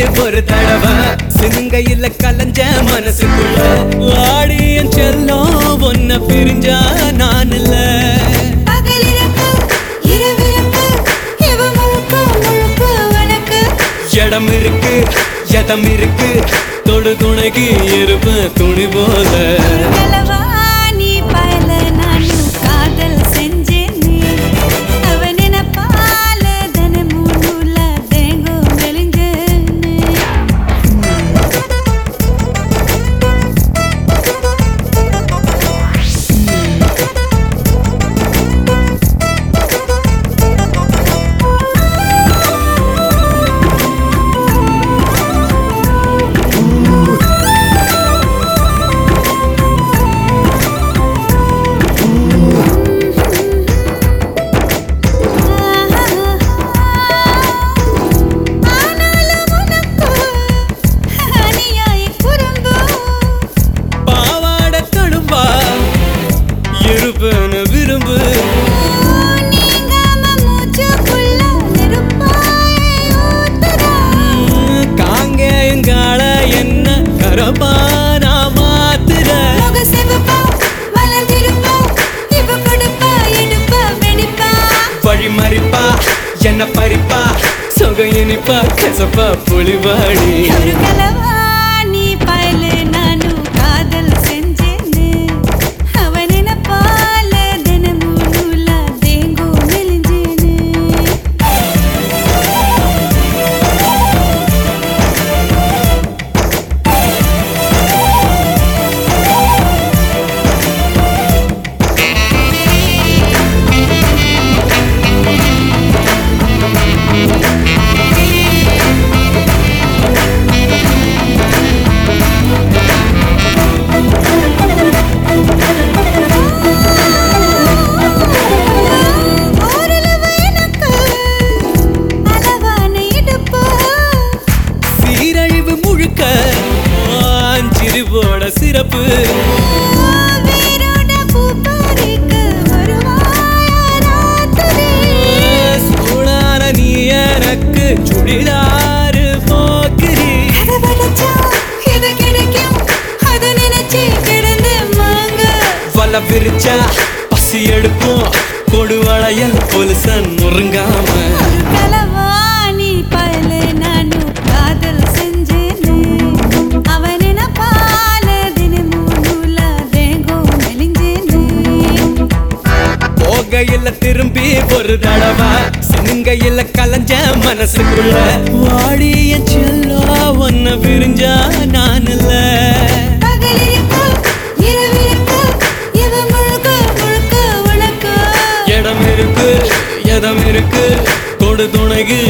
ஒரு தடவை. சினுங்கையில கலஞ்ச மனசுக்குள்ள வாடியன் செல்லம் ஒன்ன பிரிஞ்சா நான் இல்ல. இடம் இருக்கு எதம் இருக்கு தொடு துணைக்கு இருப்ப துணி போல. இரும்பு இவ கொடுப்பா எடுப்பா வெடிப்பா வழி மறிப்பா என்ன பறிப்பா சொக இனிப்பா கசப்பா புலிவாடி நினைச்சு கிடந்து மாங்க. வல விரிச்சா பசி எடுப்போம் கொடுவளையல் பொலிசன் முருங்காம ஒரு கலவா நீ பயல நானும் காதல் செஞ்சேனே. அவன் நினைப்பால தினமும் நூலா தேங்கும் மெலிஞ்சேனே. போகையில திரும்பி ஒரு தடவை சினுங்கையில கலஞ்ச மனசுக்குள்ள. வாடிய செல்லா ஒன்ன விரிஞ்சா நான் இல்ல துணைக்கு